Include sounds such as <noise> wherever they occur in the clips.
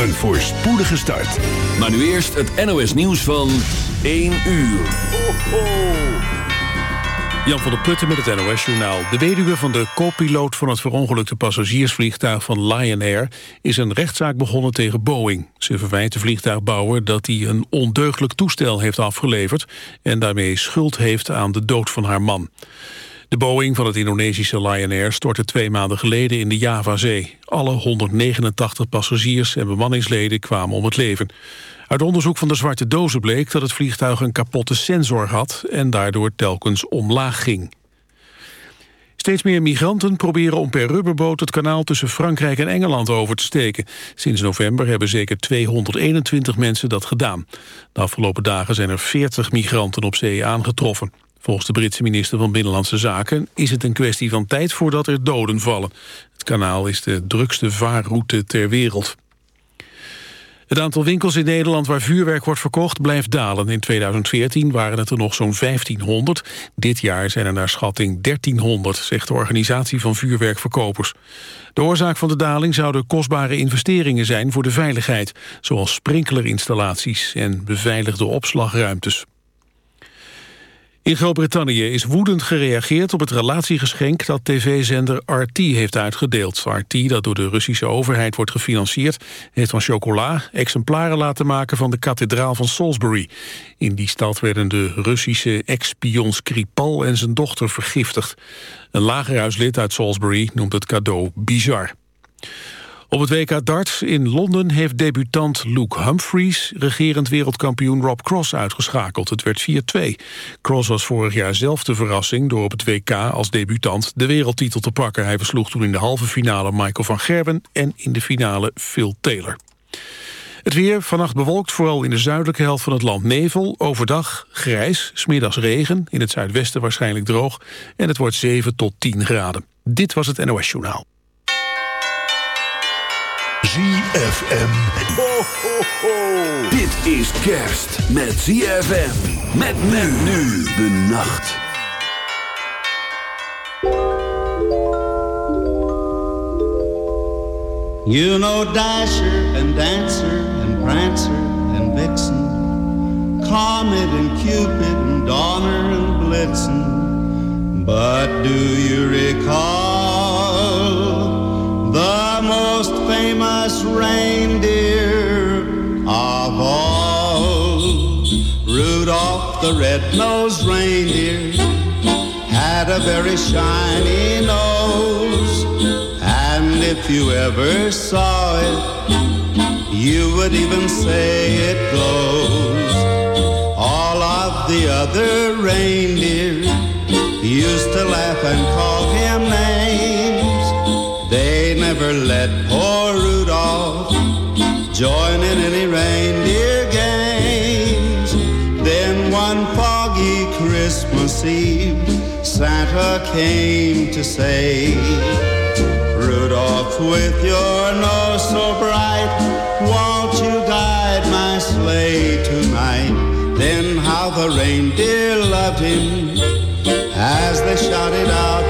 Een voorspoedige start. Maar nu eerst het NOS nieuws van 1 uur. Ho, ho. Jan van der Putten met het NOS-journaal. De weduwe van de co-piloot van het verongelukte passagiersvliegtuig van Lion Air... is een rechtszaak begonnen tegen Boeing. Ze verwijt de vliegtuigbouwer dat hij een ondeugelijk toestel heeft afgeleverd... en daarmee schuld heeft aan de dood van haar man. De Boeing van het Indonesische Lion Air stortte twee maanden geleden in de Javazee. Alle 189 passagiers en bemanningsleden kwamen om het leven. Uit onderzoek van de zwarte dozen bleek dat het vliegtuig een kapotte sensor had... en daardoor telkens omlaag ging. Steeds meer migranten proberen om per rubberboot het kanaal tussen Frankrijk en Engeland over te steken. Sinds november hebben zeker 221 mensen dat gedaan. De afgelopen dagen zijn er 40 migranten op zee aangetroffen. Volgens de Britse minister van Binnenlandse Zaken is het een kwestie van tijd voordat er doden vallen. Het kanaal is de drukste vaarroute ter wereld. Het aantal winkels in Nederland waar vuurwerk wordt verkocht blijft dalen. In 2014 waren het er nog zo'n 1500. Dit jaar zijn er naar schatting 1300, zegt de organisatie van vuurwerkverkopers. De oorzaak van de daling zouden kostbare investeringen zijn voor de veiligheid, zoals sprinklerinstallaties en beveiligde opslagruimtes. In Groot-Brittannië is woedend gereageerd op het relatiegeschenk dat tv-zender RT heeft uitgedeeld. RT, dat door de Russische overheid wordt gefinancierd, heeft van chocola exemplaren laten maken van de kathedraal van Salisbury. In die stad werden de Russische ex-spion Skripal en zijn dochter vergiftigd. Een lagerhuislid uit Salisbury noemt het cadeau bizar. Op het WK darts in Londen heeft debutant Luke Humphries... regerend wereldkampioen Rob Cross uitgeschakeld. Het werd 4-2. Cross was vorig jaar zelf de verrassing... door op het WK als debutant de wereldtitel te pakken. Hij versloeg toen in de halve finale Michael van Gerben... en in de finale Phil Taylor. Het weer, vannacht bewolkt, vooral in de zuidelijke helft van het land nevel. Overdag grijs, smiddags regen, in het zuidwesten waarschijnlijk droog. En het wordt 7 tot 10 graden. Dit was het NOS Journaal. ZFM. Ho, ho, ho. Dit is kerst met ZFM. Met men nu de nacht. You know Dasher and Dancer and Prancer and Vixen, Comet and Cupid and Donner and Blitzen. But do you recall reindeer of all? Rudolph the red-nosed reindeer had a very shiny nose. And if you ever saw it, you would even say it glows. All of the other reindeer used to laugh and call him names. They never let poor Rudolph join in any reindeer games. Then one foggy Christmas Eve, Santa came to say, Rudolph, with your nose so bright, won't you guide my sleigh tonight? Then how the reindeer loved him as they shouted out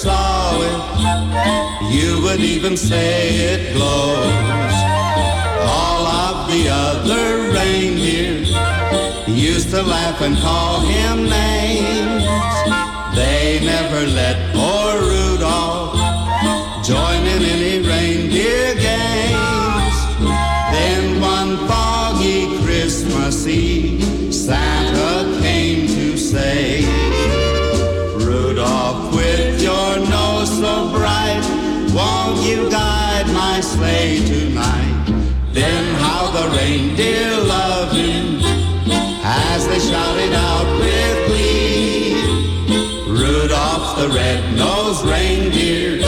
Saw it, you would even say it glows. All of the other reindeer used to laugh and call him names. They never let poor Rudolph join in any reindeer games. Then one foggy Christmas Eve, Santa came to say, my sleigh tonight? Then how the reindeer loved him as they shouted out with glee. Rudolph the red-nosed reindeer,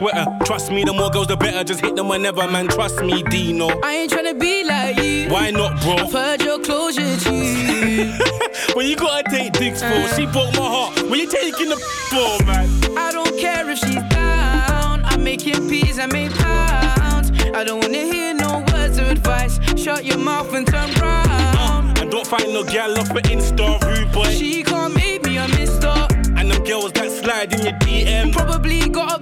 then don't even sweat her. Trust me, the more girls, the better. Just hit them whenever, man. Trust me, Dino. I ain't tryna be like you. Why not, bro? I've heard your closure, G. <laughs> when you gotta take dicks for, uh, she broke my heart. When you taking the for, man? I don't care if she's down. I'm making peas, I make pounds. I don't wanna hear no words of advice. Shut your mouth and turn round. Uh, and don't find no gal off an Insta rude boy. She can't make me a mister And them girls that slide in your DM. Probably got a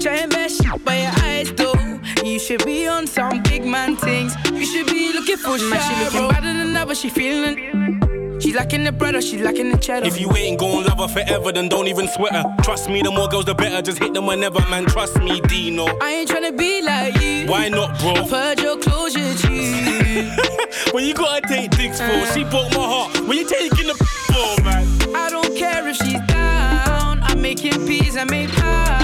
Try and mess shit by your eyes, though. You should be on some big man things. You should be looking for shit. She looking better than ever, she feeling. She lacking the bread or she lacking the cheddar. If you ain't gon' love her forever, then don't even sweat her. Trust me, the more girls, the better. Just hit them whenever, man. Trust me, Dino. I ain't tryna be like you. Why not, bro? I've heard your closure, G. <laughs> when you gotta take dicks for, she broke my heart. When you taking the <laughs> for, man? I don't care if she's down. I'm making peas, I make pounds.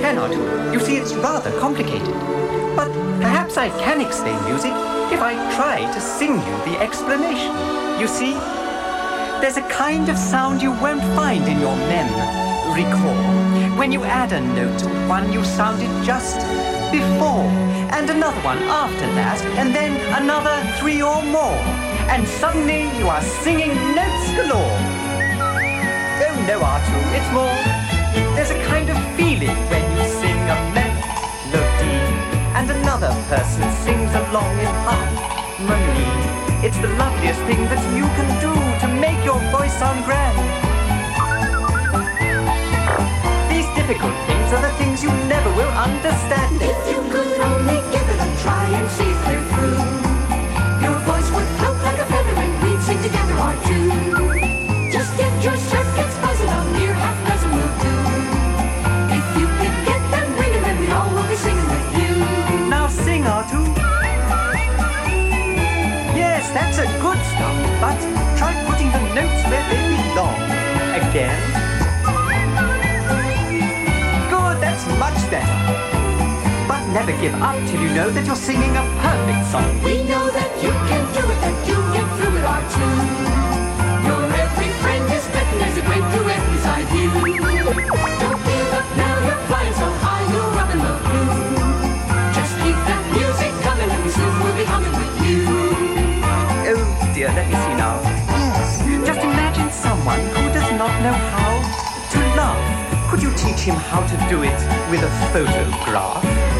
Don't know if I can, Artoo. You see, it's rather complicated. But perhaps I can explain music if I try to sing you the explanation. You see, there's a kind of sound you won't find in your mem. Recall. When you add a note to one you sounded just before, and another one after that, and then another three or more, and suddenly you are singing notes galore. Oh no, Artoo, it's more. There's a kind of feeling when and another person sings along in harmony. It's the loveliest thing that you can do to make your voice sound grand. These difficult things are the things you never will understand. If you could only give it a try and see clear through, your voice would float like a feather and we'd sing together our tune. Just get your never give up till you know that you're singing a perfect song. We know that you can do it, that you get through it, our tune. Your every friend is betting there's a great duet beside you. Don't give up now, you're flying so high, you're up in the blue. Just keep that music coming and we soon will be humming with you. Oh dear, let me see now. Yes, just imagine someone who does not know how to love. Could you teach him how to do it with a photograph?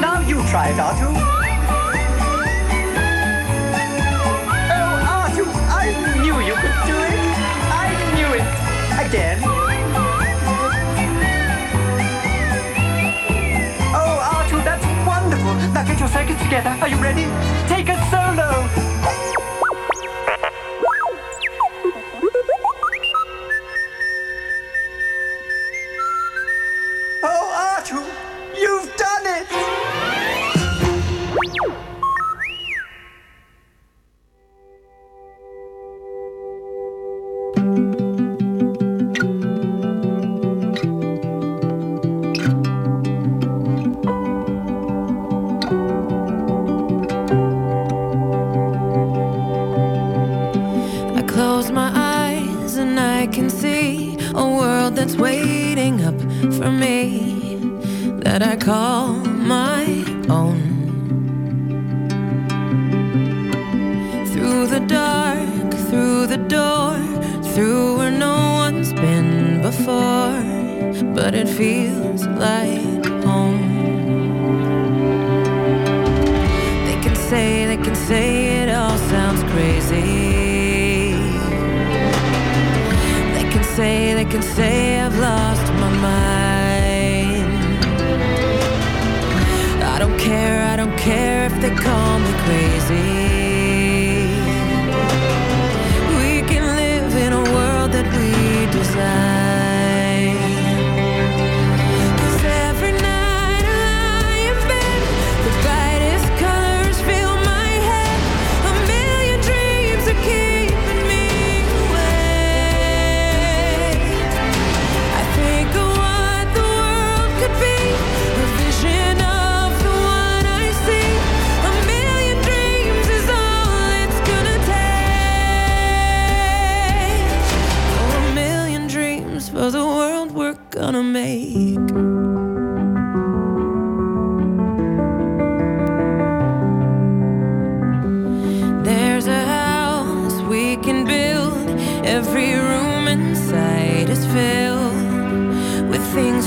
Now you try it, Artoo. Oh, Arthur, I knew you could do it. I knew it. Again. Oh, Arthur, that's wonderful. Now get your circuits together. Are you ready? Take a solo.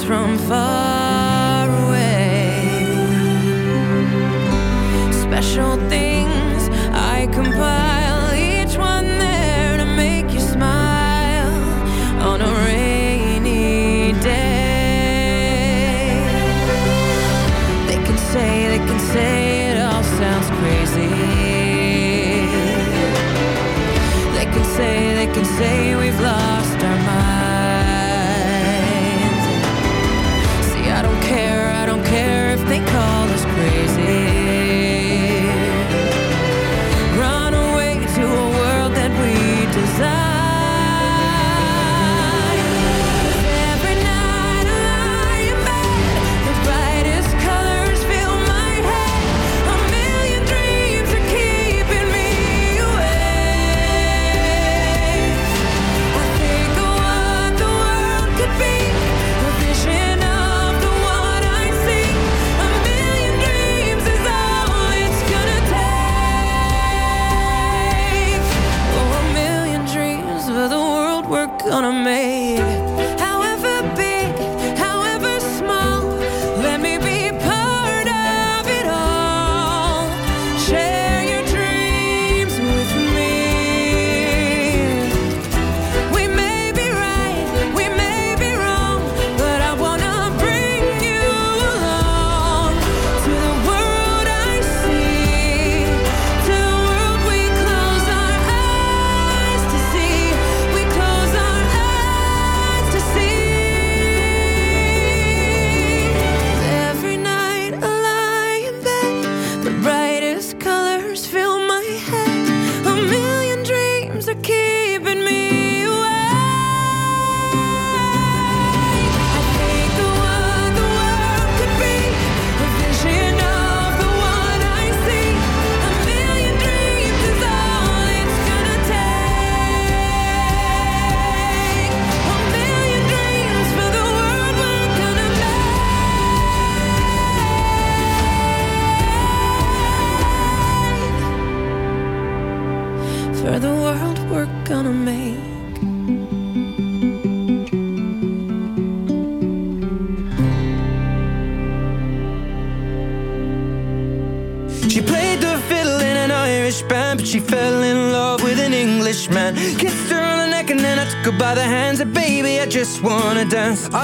From far away. Special things I compile, each one there to make you smile on a rainy day. They can say, they can say it all sounds crazy. They can say, they can say gonna make.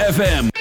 ZFM.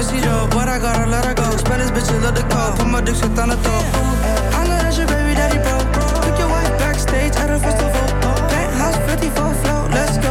miss you but I gotta let her go. Spell this bitch, love the call. Put my dick shit on the throat. I know that's your baby daddy, bro. Took your wife backstage at a festival. Penthouse 54 float, let's go.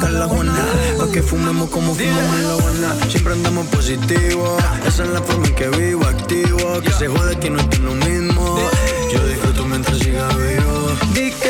sacar la que fumemos como fumamos en la guana. Siempre andamos positivo. Esa es la forma en que vivo, activo. Que se jode que no estoy lo mismo. Yo disfruto mientras siga vivo.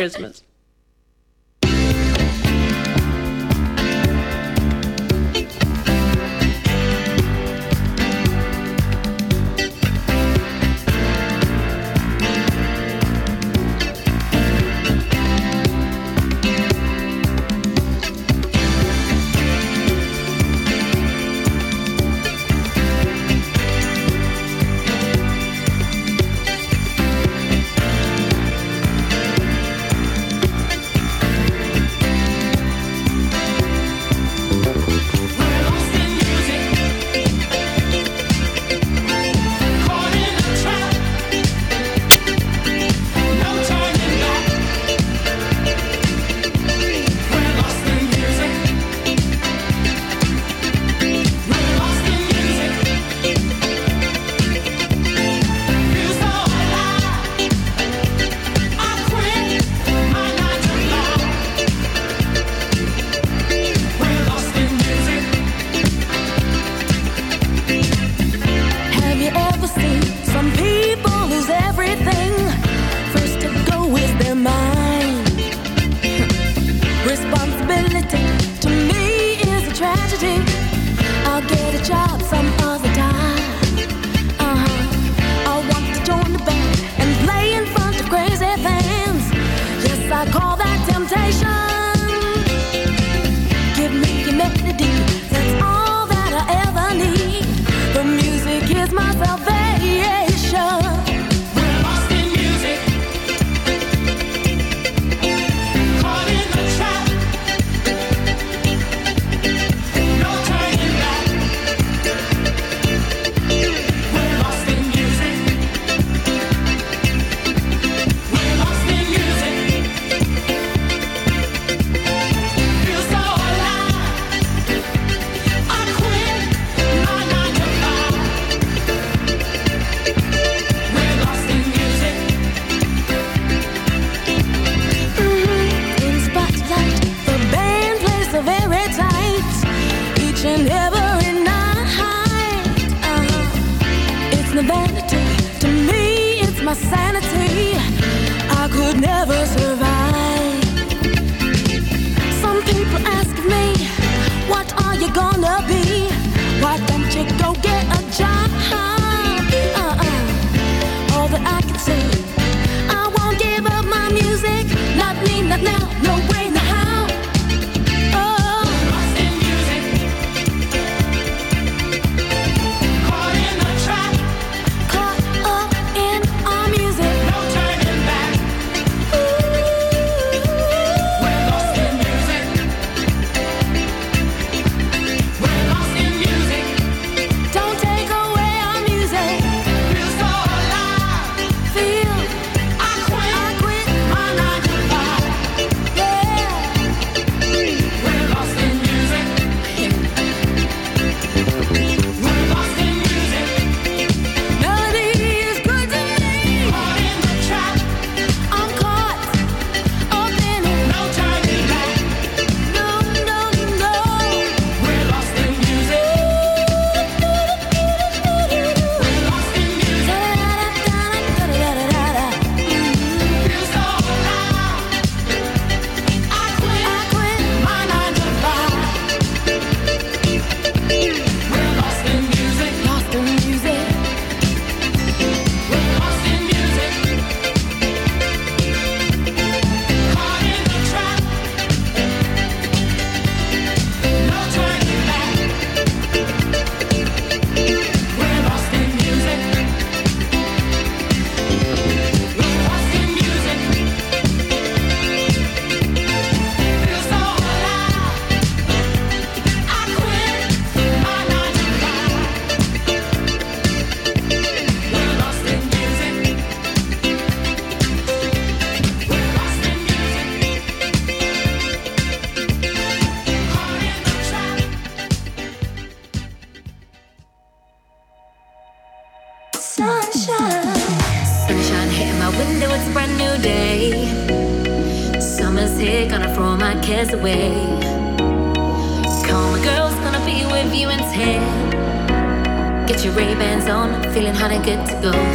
Christmas.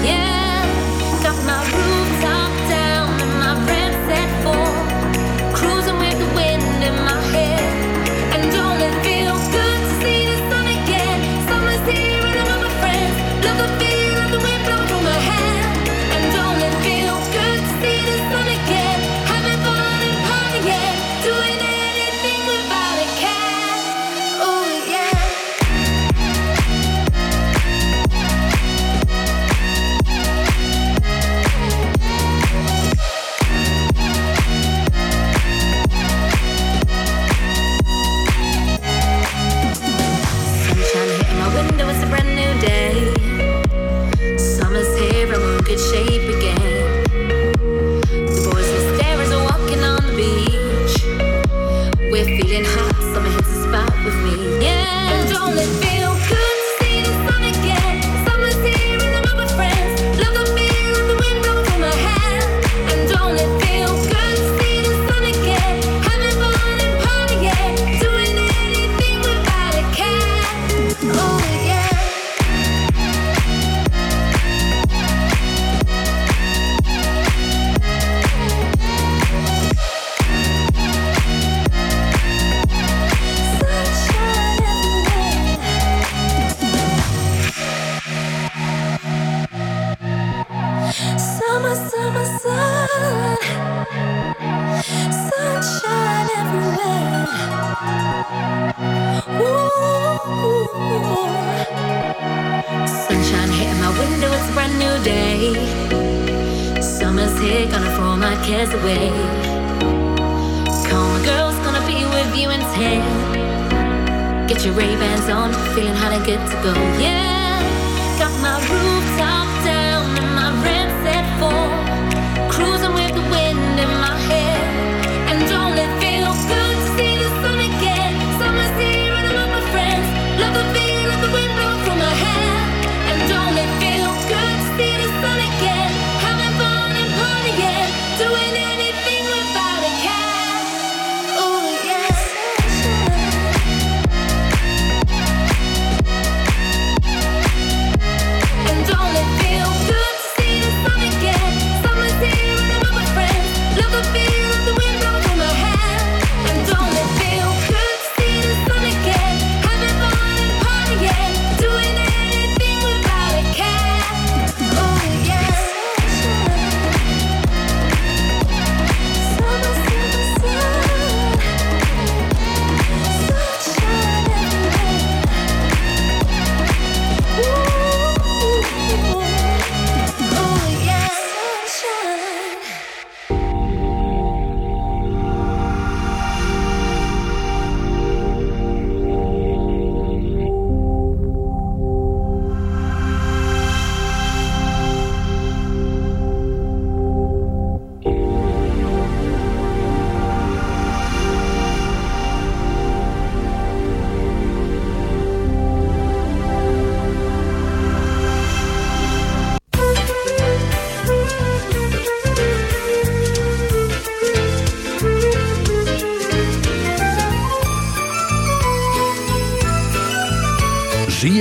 yeah, got my room. Get your Ray-Bans on, feeling hot and good to go, yeah.